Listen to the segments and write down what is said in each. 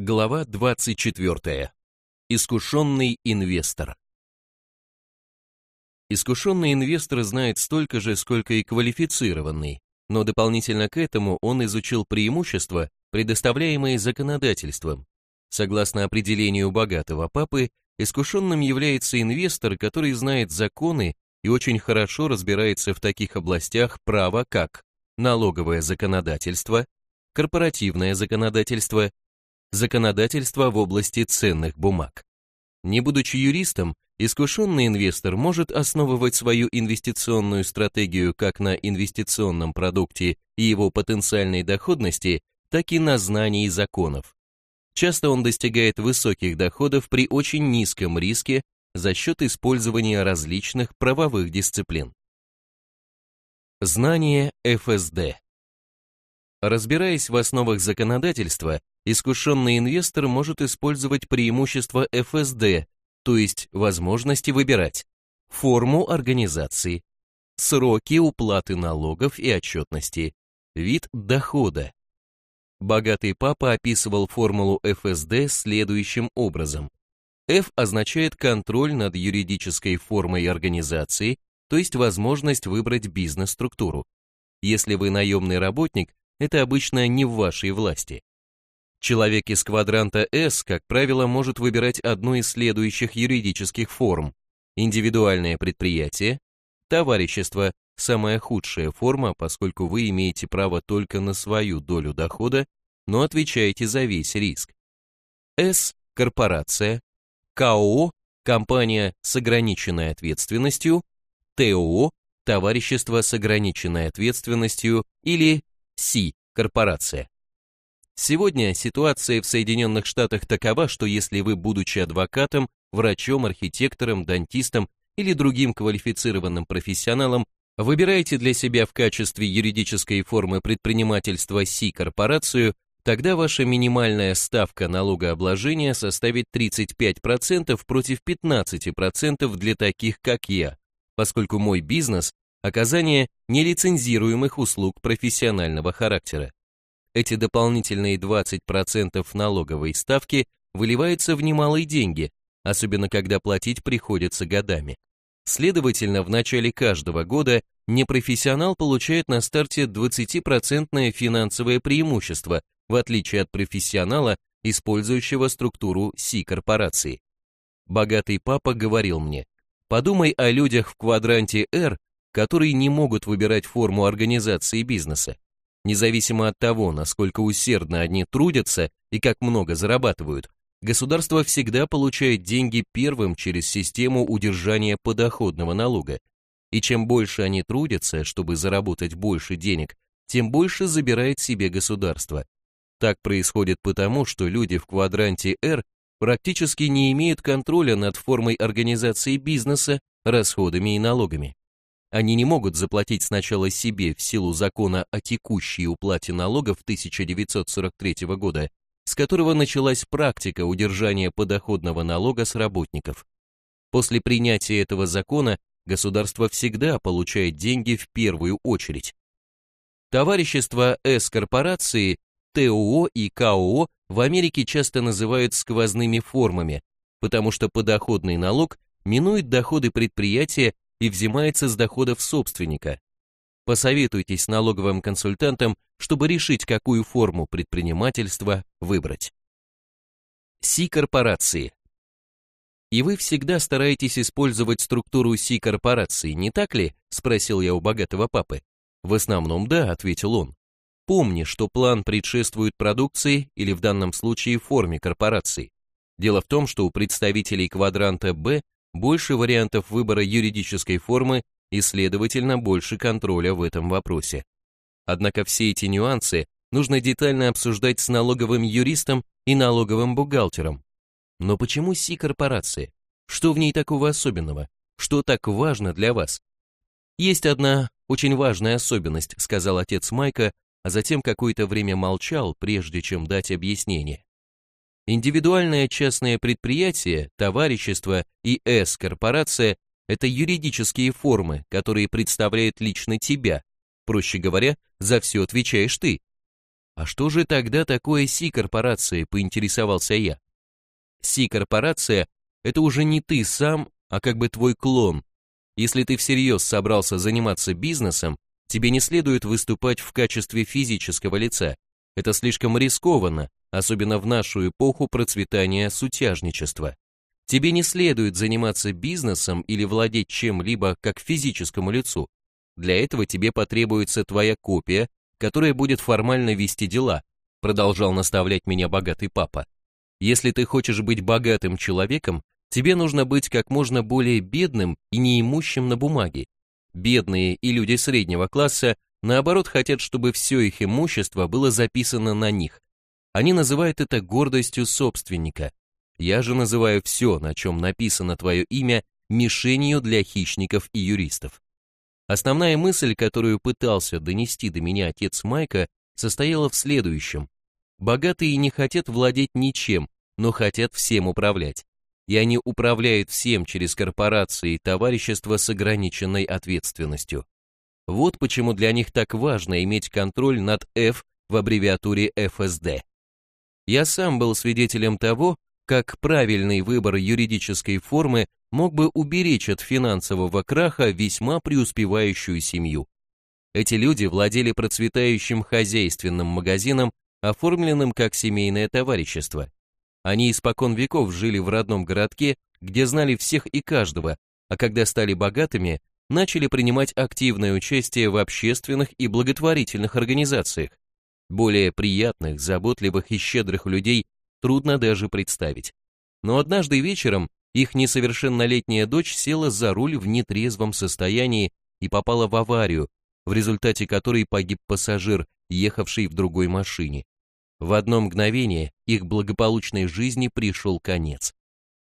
Глава 24. Искушенный инвестор. Искушенный инвестор знает столько же, сколько и квалифицированный, но дополнительно к этому он изучил преимущества, предоставляемые законодательством. Согласно определению богатого папы, искушенным является инвестор, который знает законы и очень хорошо разбирается в таких областях права, как налоговое законодательство, корпоративное законодательство, законодательство в области ценных бумаг. Не будучи юристом, искушенный инвестор может основывать свою инвестиционную стратегию как на инвестиционном продукте и его потенциальной доходности, так и на знании законов. Часто он достигает высоких доходов при очень низком риске за счет использования различных правовых дисциплин. Знание ФСД Разбираясь в основах законодательства, искушенный инвестор может использовать преимущества ФСД, то есть возможности выбирать форму организации, сроки уплаты налогов и отчетности, вид дохода. Богатый папа описывал формулу ФСД следующим образом. F означает контроль над юридической формой организации, то есть возможность выбрать бизнес-структуру. Если вы наемный работник, это обычно не в вашей власти. Человек из квадранта S, как правило, может выбирать одну из следующих юридических форм. Индивидуальное предприятие, товарищество – самая худшая форма, поскольку вы имеете право только на свою долю дохода, но отвечаете за весь риск. S – корпорация, КОО – компания с ограниченной ответственностью, ТОО – товарищество с ограниченной ответственностью или Си – корпорация. Сегодня ситуация в Соединенных Штатах такова, что если вы, будучи адвокатом, врачом, архитектором, дантистом или другим квалифицированным профессионалом, выбираете для себя в качестве юридической формы предпринимательства Си-корпорацию, тогда ваша минимальная ставка налогообложения составит 35% против 15% для таких, как я, поскольку мой бизнес оказание нелицензируемых услуг профессионального характера. Эти дополнительные 20% налоговой ставки выливаются в немалые деньги, особенно когда платить приходится годами. Следовательно, в начале каждого года непрофессионал получает на старте 20% финансовое преимущество, в отличие от профессионала, использующего структуру Си-корпорации. Богатый папа говорил мне, подумай о людях в квадранте R, которые не могут выбирать форму организации бизнеса. Независимо от того, насколько усердно они трудятся и как много зарабатывают, государство всегда получает деньги первым через систему удержания подоходного налога. И чем больше они трудятся, чтобы заработать больше денег, тем больше забирает себе государство. Так происходит потому, что люди в квадранте R практически не имеют контроля над формой организации бизнеса, расходами и налогами. Они не могут заплатить сначала себе в силу закона о текущей уплате налогов 1943 года, с которого началась практика удержания подоходного налога с работников. После принятия этого закона государство всегда получает деньги в первую очередь. Товарищества С-корпорации, ТОО и КОО в Америке часто называют сквозными формами, потому что подоходный налог минует доходы предприятия и взимается с доходов собственника. Посоветуйтесь с налоговым консультантом, чтобы решить, какую форму предпринимательства выбрать. Си-корпорации. И вы всегда стараетесь использовать структуру Си-корпорации, не так ли? Спросил я у богатого папы. В основном да, ответил он. Помни, что план предшествует продукции или в данном случае форме корпорации. Дело в том, что у представителей квадранта Б больше вариантов выбора юридической формы и, следовательно, больше контроля в этом вопросе. Однако все эти нюансы нужно детально обсуждать с налоговым юристом и налоговым бухгалтером. Но почему Си-корпорация? Что в ней такого особенного? Что так важно для вас? Есть одна очень важная особенность, сказал отец Майка, а затем какое-то время молчал, прежде чем дать объяснение. Индивидуальное частное предприятие, товарищество и С-корпорация – это юридические формы, которые представляют лично тебя. Проще говоря, за все отвечаешь ты. А что же тогда такое Си-корпорация, поинтересовался я. Си-корпорация – это уже не ты сам, а как бы твой клон. Если ты всерьез собрался заниматься бизнесом, тебе не следует выступать в качестве физического лица. Это слишком рискованно, особенно в нашу эпоху процветания сутяжничества. Тебе не следует заниматься бизнесом или владеть чем-либо как физическому лицу. Для этого тебе потребуется твоя копия, которая будет формально вести дела, продолжал наставлять меня богатый папа. Если ты хочешь быть богатым человеком, тебе нужно быть как можно более бедным и неимущим на бумаге. Бедные и люди среднего класса, наоборот, хотят, чтобы все их имущество было записано на них. Они называют это гордостью собственника. Я же называю все, на чем написано твое имя, мишенью для хищников и юристов. Основная мысль, которую пытался донести до меня отец Майка, состояла в следующем. Богатые не хотят владеть ничем, но хотят всем управлять. И они управляют всем через корпорации и товарищества с ограниченной ответственностью. Вот почему для них так важно иметь контроль над F в аббревиатуре FSD. Я сам был свидетелем того, как правильный выбор юридической формы мог бы уберечь от финансового краха весьма преуспевающую семью. Эти люди владели процветающим хозяйственным магазином, оформленным как семейное товарищество. Они испокон веков жили в родном городке, где знали всех и каждого, а когда стали богатыми, начали принимать активное участие в общественных и благотворительных организациях. Более приятных, заботливых и щедрых людей трудно даже представить. Но однажды вечером их несовершеннолетняя дочь села за руль в нетрезвом состоянии и попала в аварию, в результате которой погиб пассажир, ехавший в другой машине. В одно мгновение их благополучной жизни пришел конец.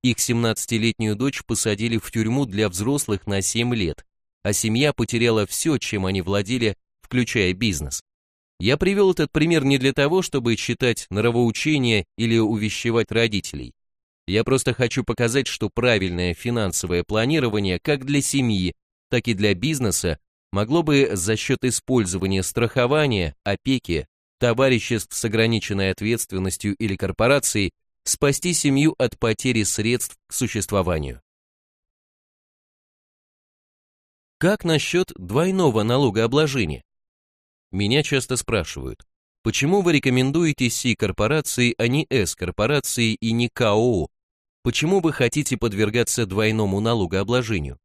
Их 17-летнюю дочь посадили в тюрьму для взрослых на 7 лет, а семья потеряла все, чем они владели, включая бизнес. Я привел этот пример не для того, чтобы читать нравоучения или увещевать родителей. Я просто хочу показать, что правильное финансовое планирование как для семьи, так и для бизнеса могло бы за счет использования страхования, опеки, товариществ с ограниченной ответственностью или корпораций спасти семью от потери средств к существованию. Как насчет двойного налогообложения? Меня часто спрашивают, почему вы рекомендуете Си-корпорации, а не С-корпорации и не КОО, Почему вы хотите подвергаться двойному налогообложению?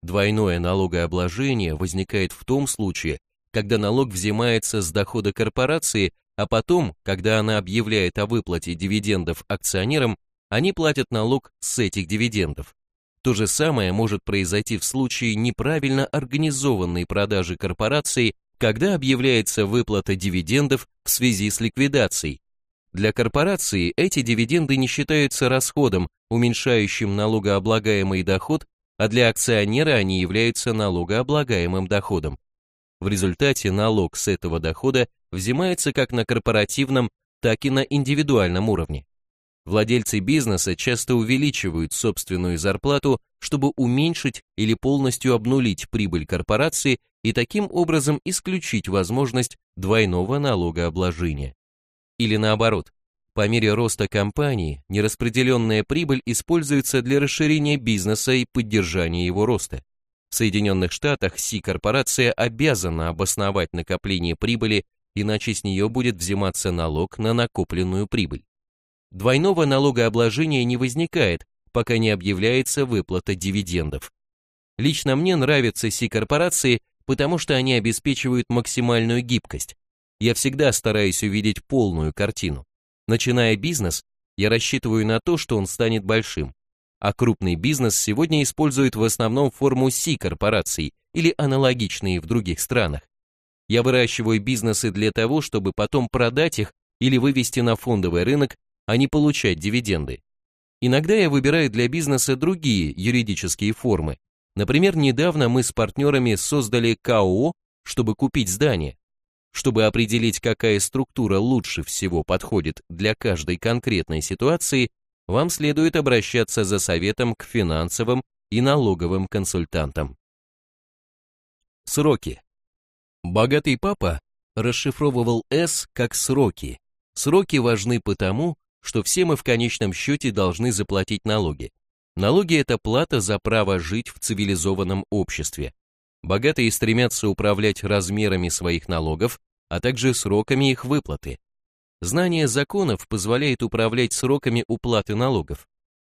Двойное налогообложение возникает в том случае, когда налог взимается с дохода корпорации, а потом, когда она объявляет о выплате дивидендов акционерам, они платят налог с этих дивидендов. То же самое может произойти в случае неправильно организованной продажи корпорации, когда объявляется выплата дивидендов в связи с ликвидацией, для корпорации эти дивиденды не считаются расходом, уменьшающим налогооблагаемый доход, а для акционера они являются налогооблагаемым доходом. В результате налог с этого дохода взимается как на корпоративном, так и на индивидуальном уровне. Владельцы бизнеса часто увеличивают собственную зарплату, чтобы уменьшить или полностью обнулить прибыль корпорации и таким образом исключить возможность двойного налогообложения. Или наоборот, по мере роста компании нераспределенная прибыль используется для расширения бизнеса и поддержания его роста. В Соединенных Штатах Си-корпорация обязана обосновать накопление прибыли, иначе с нее будет взиматься налог на накопленную прибыль. Двойного налогообложения не возникает, пока не объявляется выплата дивидендов. Лично мне нравятся Си-корпорации, потому что они обеспечивают максимальную гибкость, я всегда стараюсь увидеть полную картину. Начиная бизнес, я рассчитываю на то, что он станет большим. А крупный бизнес сегодня использует в основном форму C-корпораций или аналогичные в других странах. Я выращиваю бизнесы для того, чтобы потом продать их или вывести на фондовый рынок, а не получать дивиденды. Иногда я выбираю для бизнеса другие юридические формы. Например, недавно мы с партнерами создали КОО, чтобы купить здание. Чтобы определить, какая структура лучше всего подходит для каждой конкретной ситуации, вам следует обращаться за советом к финансовым и налоговым консультантам. Сроки. Богатый папа расшифровывал S как сроки. Сроки важны потому, что все мы в конечном счете должны заплатить налоги. Налоги – это плата за право жить в цивилизованном обществе. Богатые стремятся управлять размерами своих налогов, а также сроками их выплаты. Знание законов позволяет управлять сроками уплаты налогов.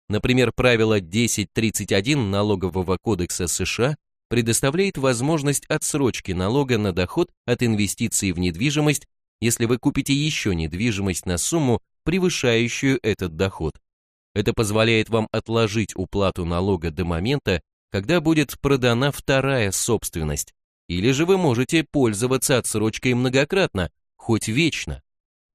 Например, правило 1031 Налогового кодекса США предоставляет возможность отсрочки налога на доход от инвестиций в недвижимость, если вы купите еще недвижимость на сумму, превышающую этот доход. Это позволяет вам отложить уплату налога до момента, когда будет продана вторая собственность, или же вы можете пользоваться отсрочкой многократно, хоть вечно.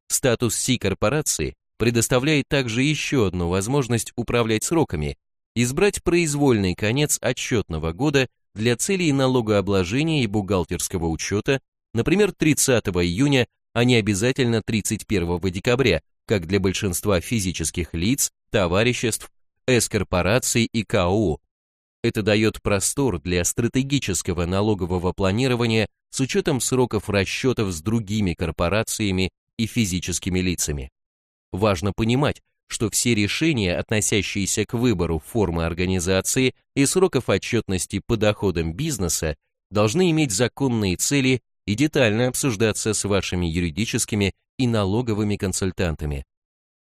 Статус Си-корпорации предоставляет также еще одну возможность управлять сроками, избрать произвольный конец отчетного года для целей налогообложения и бухгалтерского учета, например, 30 июня, а не обязательно 31 декабря, как для большинства физических лиц, товариществ, С-корпораций и КО. Это дает простор для стратегического налогового планирования с учетом сроков расчетов с другими корпорациями и физическими лицами. Важно понимать, что все решения, относящиеся к выбору формы организации и сроков отчетности по доходам бизнеса, должны иметь законные цели и детально обсуждаться с вашими юридическими и налоговыми консультантами.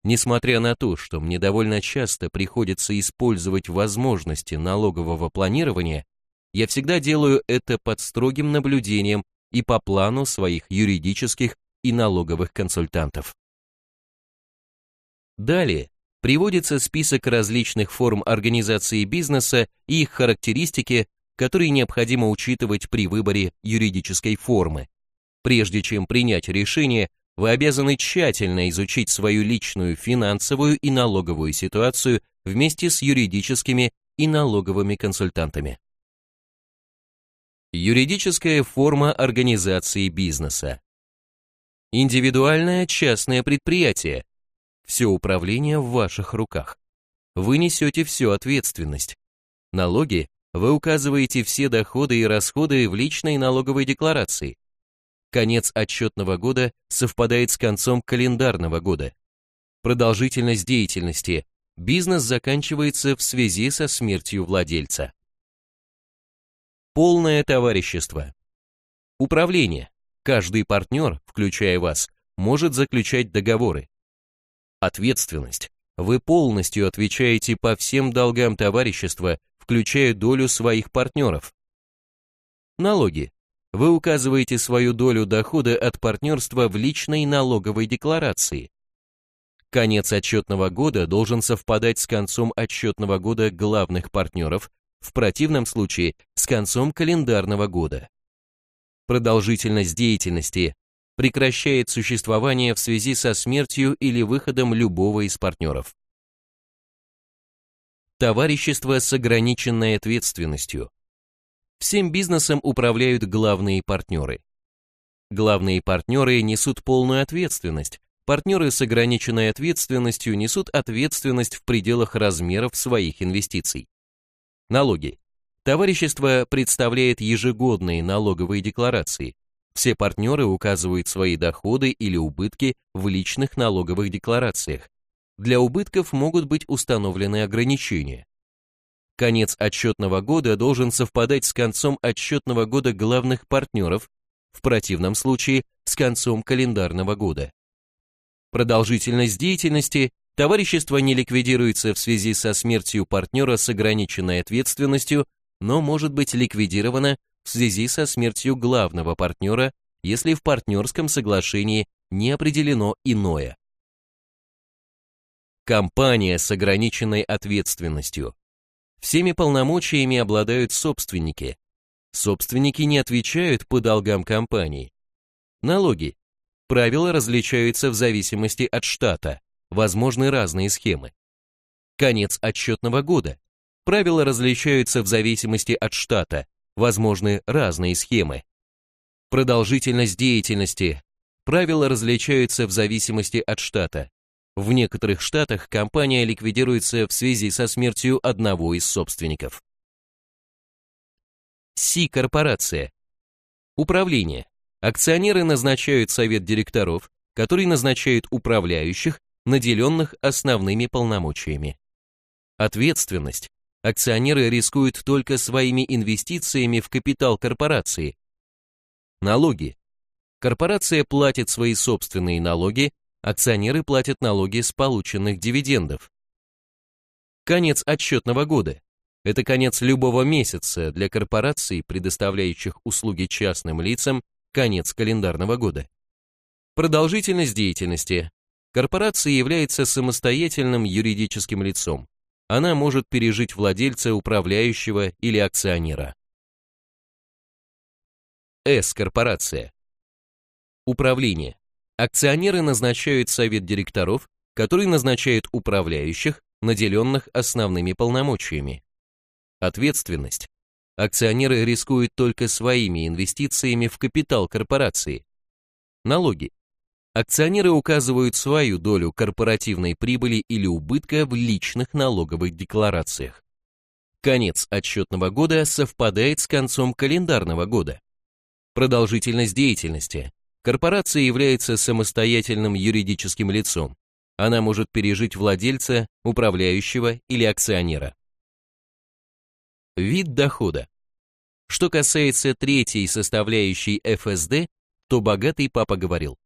Несмотря на то, что мне довольно часто приходится использовать возможности налогового планирования, я всегда делаю это под строгим наблюдением и по плану своих юридических и налоговых консультантов. Далее приводится список различных форм организации бизнеса и их характеристики, которые необходимо учитывать при выборе юридической формы. Прежде чем принять решение, вы обязаны тщательно изучить свою личную финансовую и налоговую ситуацию вместе с юридическими и налоговыми консультантами. Юридическая форма организации бизнеса. Индивидуальное частное предприятие. Все управление в ваших руках. Вы несете всю ответственность. Налоги вы указываете все доходы и расходы в личной налоговой декларации. Конец отчетного года совпадает с концом календарного года. Продолжительность деятельности. Бизнес заканчивается в связи со смертью владельца. Полное товарищество. Управление. Каждый партнер, включая вас, может заключать договоры. Ответственность. Вы полностью отвечаете по всем долгам товарищества, включая долю своих партнеров. Налоги. Вы указываете свою долю дохода от партнерства в личной налоговой декларации. Конец отчетного года должен совпадать с концом отчетного года главных партнеров, в противном случае с концом календарного года. Продолжительность деятельности прекращает существование в связи со смертью или выходом любого из партнеров. Товарищество с ограниченной ответственностью. Всем бизнесом управляют главные партнеры. Главные партнеры несут полную ответственность. Партнеры с ограниченной ответственностью несут ответственность в пределах размеров своих инвестиций. Налоги. Товарищество представляет ежегодные налоговые декларации. Все партнеры указывают свои доходы или убытки в личных налоговых декларациях. Для убытков могут быть установлены ограничения. Конец отчетного года должен совпадать с концом отчетного года главных партнеров, в противном случае с концом календарного года. Продолжительность деятельности товарищество не ликвидируется в связи со смертью партнера с ограниченной ответственностью, но может быть ликвидировано в связи со смертью главного партнера, если в партнерском соглашении не определено иное. Компания с ограниченной ответственностью. Всеми полномочиями обладают собственники. Собственники не отвечают по долгам компании. Налоги. Правила различаются в зависимости от штата. Возможны разные схемы. Конец отчетного года. Правила различаются в зависимости от штата. Возможны разные схемы. Продолжительность деятельности. Правила различаются в зависимости от штата. В некоторых штатах компания ликвидируется в связи со смертью одного из собственников. Си-корпорация. Управление. Акционеры назначают совет директоров, который назначает управляющих, наделенных основными полномочиями. Ответственность. Акционеры рискуют только своими инвестициями в капитал корпорации. Налоги. Корпорация платит свои собственные налоги, акционеры платят налоги с полученных дивидендов. Конец отчетного года. Это конец любого месяца для корпораций, предоставляющих услуги частным лицам, конец календарного года. Продолжительность деятельности. Корпорация является самостоятельным юридическим лицом. Она может пережить владельца, управляющего или акционера. С-корпорация. Управление. Акционеры назначают совет директоров, который назначает управляющих, наделенных основными полномочиями. Ответственность. Акционеры рискуют только своими инвестициями в капитал корпорации. Налоги. Акционеры указывают свою долю корпоративной прибыли или убытка в личных налоговых декларациях. Конец отчетного года совпадает с концом календарного года. Продолжительность деятельности. Корпорация является самостоятельным юридическим лицом. Она может пережить владельца, управляющего или акционера. Вид дохода. Что касается третьей составляющей ФСД, то богатый папа говорил,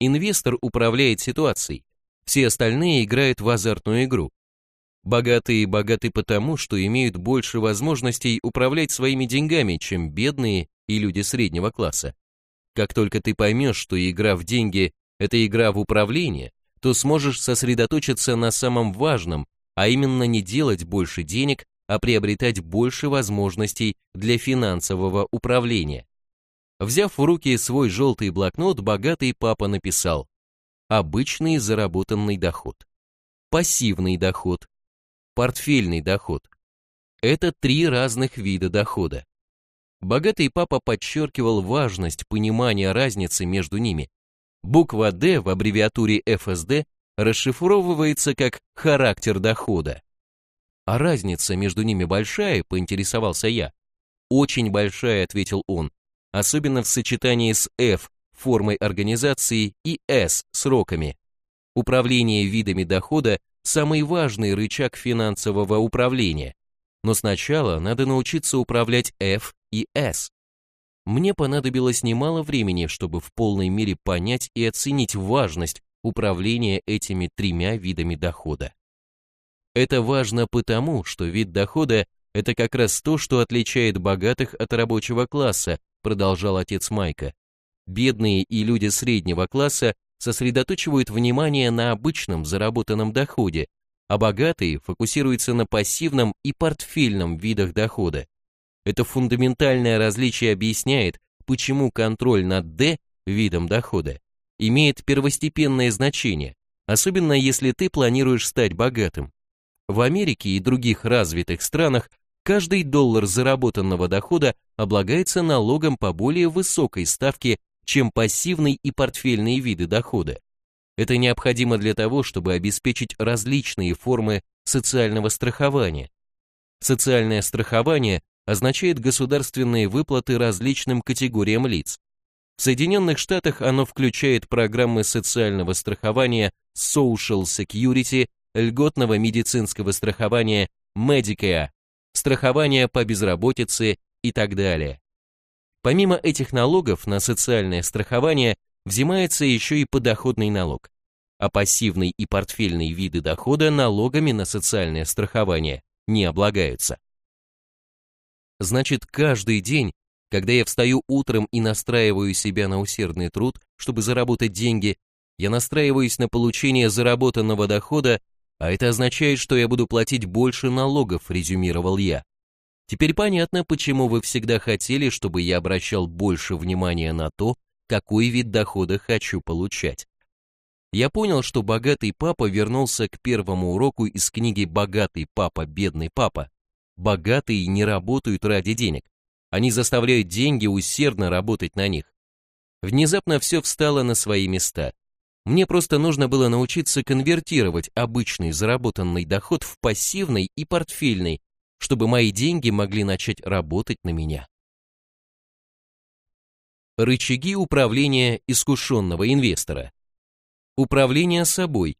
инвестор управляет ситуацией, все остальные играют в азартную игру. Богатые богаты потому, что имеют больше возможностей управлять своими деньгами, чем бедные и люди среднего класса. Как только ты поймешь, что игра в деньги – это игра в управление, то сможешь сосредоточиться на самом важном, а именно не делать больше денег, а приобретать больше возможностей для финансового управления. Взяв в руки свой желтый блокнот, богатый папа написал обычный заработанный доход, пассивный доход, портфельный доход. Это три разных вида дохода. Богатый папа подчеркивал важность понимания разницы между ними. Буква D в аббревиатуре ФСД расшифровывается как характер дохода. А разница между ними большая, поинтересовался я. Очень большая, ответил он, особенно в сочетании с F формой организации и S сроками. Управление видами дохода – самый важный рычаг финансового управления. Но сначала надо научиться управлять F и S. Мне понадобилось немало времени, чтобы в полной мере понять и оценить важность управления этими тремя видами дохода. Это важно потому, что вид дохода – это как раз то, что отличает богатых от рабочего класса, продолжал отец Майка. Бедные и люди среднего класса сосредоточивают внимание на обычном заработанном доходе, а богатые фокусируются на пассивном и портфельном видах дохода. Это фундаментальное различие объясняет, почему контроль над D, видом дохода, имеет первостепенное значение, особенно если ты планируешь стать богатым. В Америке и других развитых странах каждый доллар заработанного дохода облагается налогом по более высокой ставке, чем пассивный и портфельные виды дохода. Это необходимо для того, чтобы обеспечить различные формы социального страхования. Социальное страхование означает государственные выплаты различным категориям лиц. В Соединенных Штатах оно включает программы социального страхования Social Security, льготного медицинского страхования Medicare, страхования по безработице и так далее. Помимо этих налогов на социальное страхование взимается еще и подоходный налог, а пассивный и портфельные виды дохода налогами на социальное страхование не облагаются. Значит, каждый день, когда я встаю утром и настраиваю себя на усердный труд, чтобы заработать деньги, я настраиваюсь на получение заработанного дохода, а это означает, что я буду платить больше налогов, резюмировал я. Теперь понятно, почему вы всегда хотели, чтобы я обращал больше внимания на то, какой вид дохода хочу получать. Я понял, что богатый папа вернулся к первому уроку из книги «Богатый папа, бедный папа». Богатые не работают ради денег. Они заставляют деньги усердно работать на них. Внезапно все встало на свои места. Мне просто нужно было научиться конвертировать обычный заработанный доход в пассивный и портфельный, чтобы мои деньги могли начать работать на меня. Рычаги управления искушенного инвестора. Управление собой.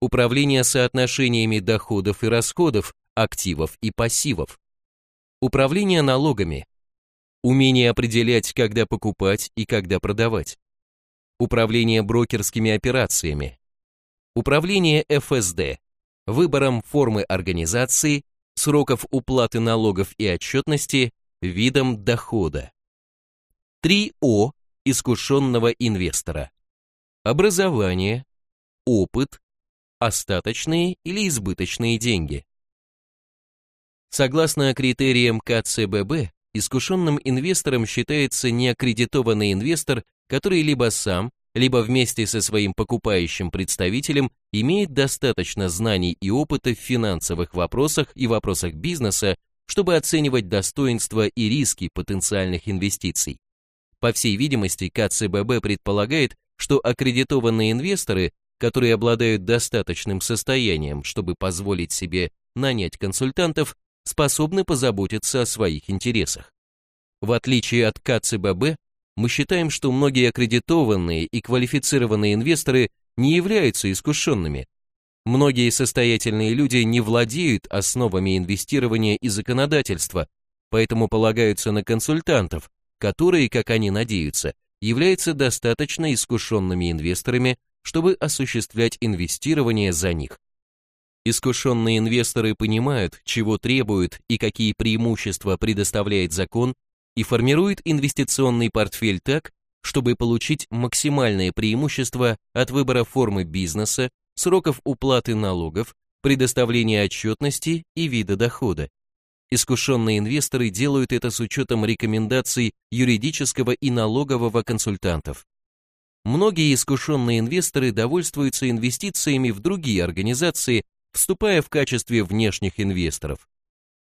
Управление соотношениями доходов и расходов, активов и пассивов. Управление налогами. Умение определять, когда покупать и когда продавать. Управление брокерскими операциями. Управление ФСД. Выбором формы организации, сроков уплаты налогов и отчетности, видом дохода. 3О искушенного инвестора. Образование, опыт, остаточные или избыточные деньги. Согласно критериям КЦББ, искушенным инвестором считается неаккредитованный инвестор, который либо сам, либо вместе со своим покупающим представителем имеет достаточно знаний и опыта в финансовых вопросах и вопросах бизнеса, чтобы оценивать достоинства и риски потенциальных инвестиций. По всей видимости, КЦББ предполагает, что аккредитованные инвесторы, которые обладают достаточным состоянием, чтобы позволить себе нанять консультантов, способны позаботиться о своих интересах. В отличие от КЦББ, мы считаем, что многие аккредитованные и квалифицированные инвесторы не являются искушенными. Многие состоятельные люди не владеют основами инвестирования и законодательства, поэтому полагаются на консультантов, которые, как они надеются, являются достаточно искушенными инвесторами, чтобы осуществлять инвестирование за них. Искушенные инвесторы понимают, чего требуют и какие преимущества предоставляет закон, и формируют инвестиционный портфель так, чтобы получить максимальное преимущество от выбора формы бизнеса, сроков уплаты налогов, предоставления отчетности и вида дохода. Искушенные инвесторы делают это с учетом рекомендаций юридического и налогового консультантов. Многие искушенные инвесторы довольствуются инвестициями в другие организации, вступая в качестве внешних инвесторов.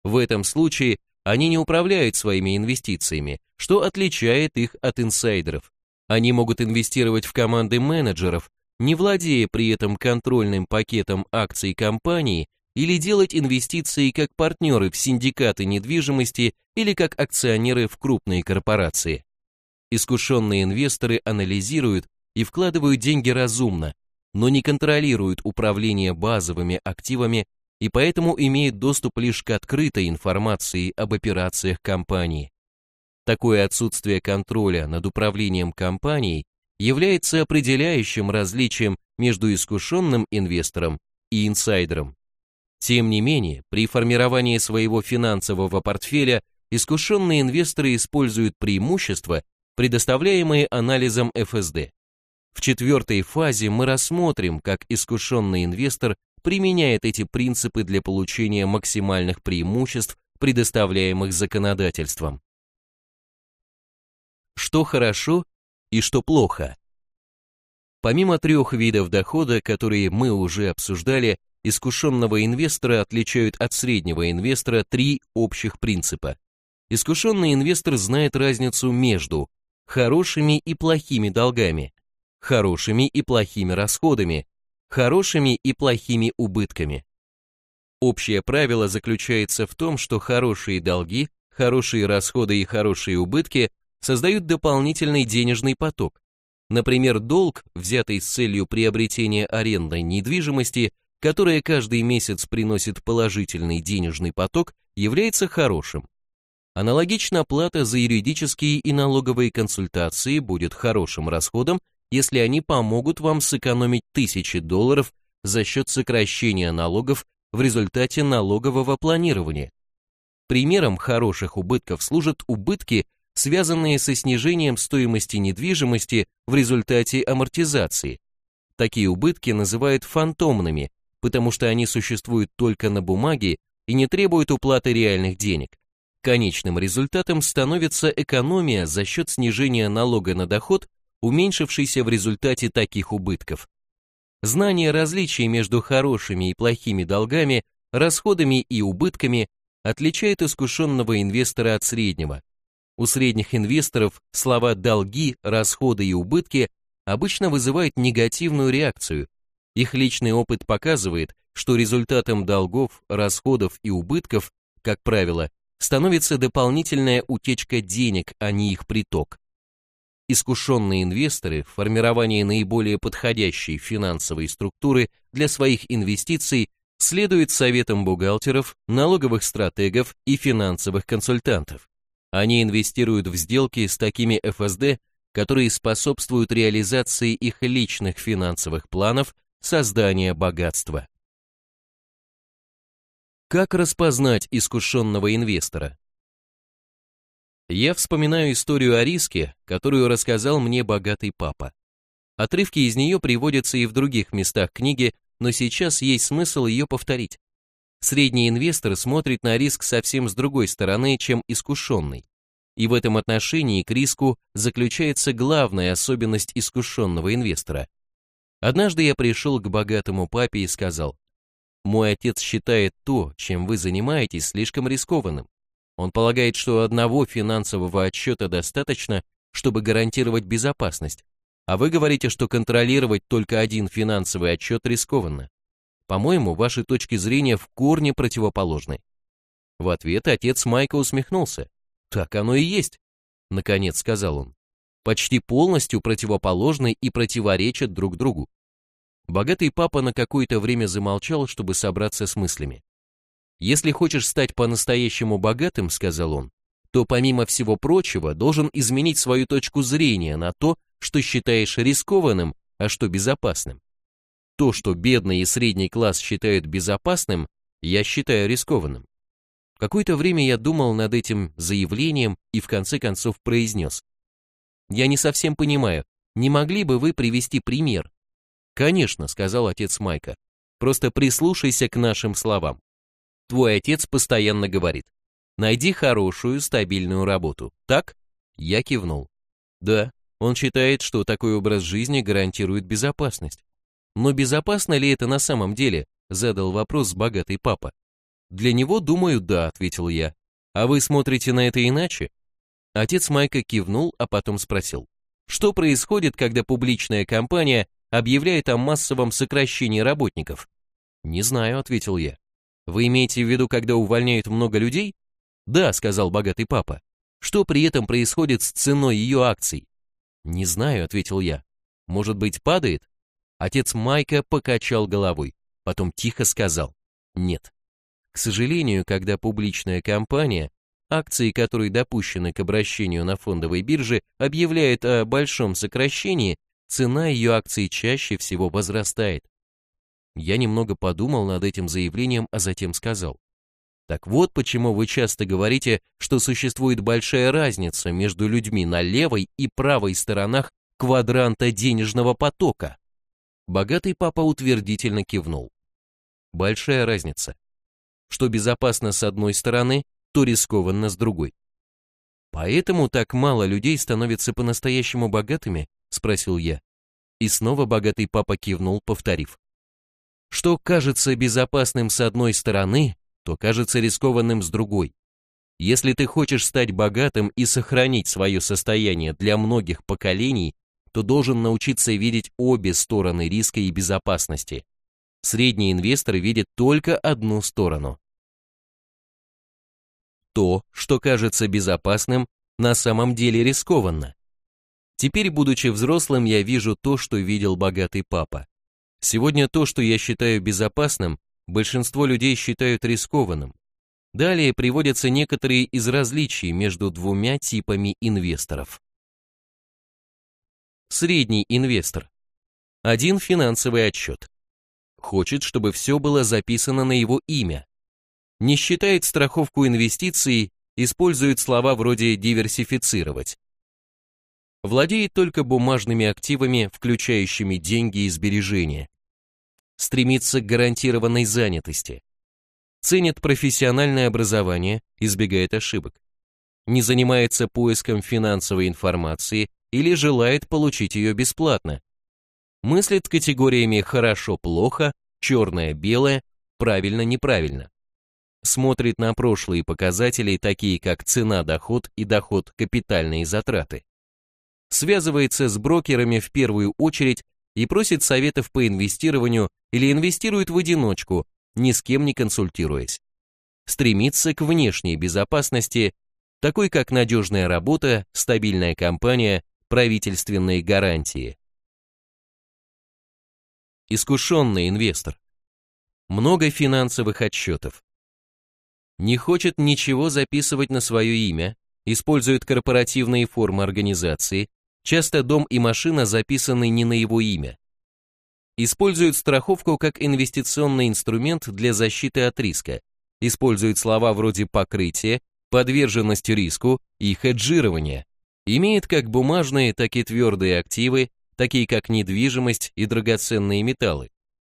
В этом случае они не управляют своими инвестициями, что отличает их от инсайдеров. Они могут инвестировать в команды менеджеров, не владея при этом контрольным пакетом акций компании или делать инвестиции как партнеры в синдикаты недвижимости или как акционеры в крупные корпорации. Искушенные инвесторы анализируют и вкладывают деньги разумно, но не контролируют управление базовыми активами и поэтому имеют доступ лишь к открытой информации об операциях компании. Такое отсутствие контроля над управлением компанией является определяющим различием между искушенным инвестором и инсайдером. Тем не менее, при формировании своего финансового портфеля искушенные инвесторы используют преимущества, предоставляемые анализом ФСД. В четвертой фазе мы рассмотрим, как искушенный инвестор применяет эти принципы для получения максимальных преимуществ, предоставляемых законодательством. Что хорошо и что плохо? Помимо трех видов дохода, которые мы уже обсуждали, искушенного инвестора отличают от среднего инвестора три общих принципа. Искушенный инвестор знает разницу между хорошими и плохими долгами, хорошими и плохими расходами, хорошими и плохими убытками. Общее правило заключается в том, что хорошие долги, хорошие расходы и хорошие убытки создают дополнительный денежный поток. Например, долг, взятый с целью приобретения арендной недвижимости, которая каждый месяц приносит положительный денежный поток, является хорошим. Аналогично плата за юридические и налоговые консультации будет хорошим расходом, если они помогут вам сэкономить тысячи долларов за счет сокращения налогов в результате налогового планирования. Примером хороших убытков служат убытки, связанные со снижением стоимости недвижимости в результате амортизации. Такие убытки называют фантомными, потому что они существуют только на бумаге и не требуют уплаты реальных денег. Конечным результатом становится экономия за счет снижения налога на доход, уменьшившийся в результате таких убытков. Знание различий между хорошими и плохими долгами, расходами и убытками отличает искушенного инвестора от среднего. У средних инвесторов слова «долги», «расходы» и «убытки» обычно вызывают негативную реакцию, их личный опыт показывает, что результатом долгов, расходов и убытков, как правило, становится дополнительная утечка денег, а не их приток. Искушенные инвесторы в формировании наиболее подходящей финансовой структуры для своих инвестиций следуют советам бухгалтеров, налоговых стратегов и финансовых консультантов. Они инвестируют в сделки с такими ФСД, которые способствуют реализации их личных финансовых планов создания богатства. Как распознать искушенного инвестора? Я вспоминаю историю о риске, которую рассказал мне богатый папа. Отрывки из нее приводятся и в других местах книги, но сейчас есть смысл ее повторить. Средний инвестор смотрит на риск совсем с другой стороны, чем искушенный. И в этом отношении к риску заключается главная особенность искушенного инвестора. Однажды я пришел к богатому папе и сказал, «Мой отец считает то, чем вы занимаетесь, слишком рискованным. Он полагает, что одного финансового отчета достаточно, чтобы гарантировать безопасность, а вы говорите, что контролировать только один финансовый отчет рискованно. По-моему, ваши точки зрения в корне противоположны. В ответ отец Майка усмехнулся. Так оно и есть, наконец сказал он. Почти полностью противоположны и противоречат друг другу. Богатый папа на какое-то время замолчал, чтобы собраться с мыслями. «Если хочешь стать по-настоящему богатым, — сказал он, — то помимо всего прочего должен изменить свою точку зрения на то, что считаешь рискованным, а что безопасным. То, что бедный и средний класс считают безопасным, я считаю рискованным. Какое-то время я думал над этим заявлением и в конце концов произнес. Я не совсем понимаю, не могли бы вы привести пример? Конечно, сказал отец Майка, просто прислушайся к нашим словам. Твой отец постоянно говорит, найди хорошую, стабильную работу, так? Я кивнул. Да, он считает, что такой образ жизни гарантирует безопасность. Но безопасно ли это на самом деле? Задал вопрос богатый папа. Для него, думаю, да, ответил я. А вы смотрите на это иначе? Отец Майка кивнул, а потом спросил. Что происходит, когда публичная компания объявляет о массовом сокращении работников? Не знаю, ответил я. Вы имеете в виду, когда увольняют много людей? Да, сказал богатый папа. Что при этом происходит с ценой ее акций? Не знаю, ответил я. Может быть, падает? Отец Майка покачал головой, потом тихо сказал. Нет. К сожалению, когда публичная компания, акции которой допущены к обращению на фондовой бирже, объявляет о большом сокращении, цена ее акций чаще всего возрастает. Я немного подумал над этим заявлением, а затем сказал. Так вот почему вы часто говорите, что существует большая разница между людьми на левой и правой сторонах квадранта денежного потока. Богатый папа утвердительно кивнул. Большая разница. Что безопасно с одной стороны, то рискованно с другой. Поэтому так мало людей становятся по-настоящему богатыми, спросил я. И снова богатый папа кивнул, повторив. Что кажется безопасным с одной стороны, то кажется рискованным с другой. Если ты хочешь стать богатым и сохранить свое состояние для многих поколений, то должен научиться видеть обе стороны риска и безопасности. Средний инвестор видит только одну сторону. То, что кажется безопасным, на самом деле рискованно. Теперь, будучи взрослым, я вижу то, что видел богатый папа. Сегодня то, что я считаю безопасным, большинство людей считают рискованным. Далее приводятся некоторые из различий между двумя типами инвесторов. Средний инвестор. Один финансовый отчет. Хочет, чтобы все было записано на его имя. Не считает страховку инвестиций, использует слова вроде диверсифицировать. Владеет только бумажными активами, включающими деньги и сбережения. Стремится к гарантированной занятости. Ценит профессиональное образование, избегает ошибок. Не занимается поиском финансовой информации или желает получить ее бесплатно. Мыслит категориями «хорошо-плохо», «черное-белое», «правильно-неправильно». Смотрит на прошлые показатели, такие как цена-доход и доход-капитальные затраты связывается с брокерами в первую очередь и просит советов по инвестированию или инвестирует в одиночку, ни с кем не консультируясь. Стремится к внешней безопасности, такой как надежная работа, стабильная компания, правительственные гарантии. Искушенный инвестор. Много финансовых отчетов. Не хочет ничего записывать на свое имя, использует корпоративные формы организации, часто дом и машина записаны не на его имя. Использует страховку как инвестиционный инструмент для защиты от риска, использует слова вроде покрытие, подверженность риску и хеджирование, имеет как бумажные, так и твердые активы, такие как недвижимость и драгоценные металлы.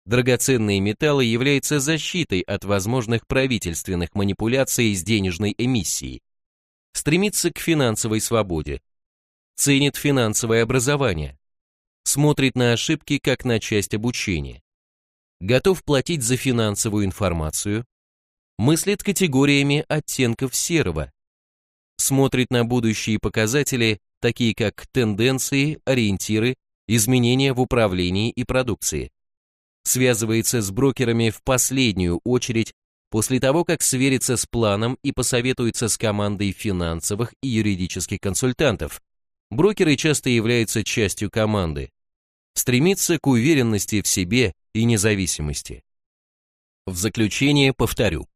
Драгоценные металлы являются защитой от возможных правительственных манипуляций с денежной эмиссией. Стремится к финансовой свободе. Ценит финансовое образование. Смотрит на ошибки как на часть обучения. Готов платить за финансовую информацию. Мыслит категориями оттенков серого. Смотрит на будущие показатели, такие как тенденции, ориентиры, изменения в управлении и продукции связывается с брокерами в последнюю очередь после того, как сверится с планом и посоветуется с командой финансовых и юридических консультантов. Брокеры часто являются частью команды. Стремится к уверенности в себе и независимости. В заключение повторю.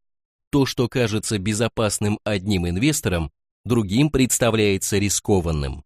То, что кажется безопасным одним инвесторам, другим представляется рискованным.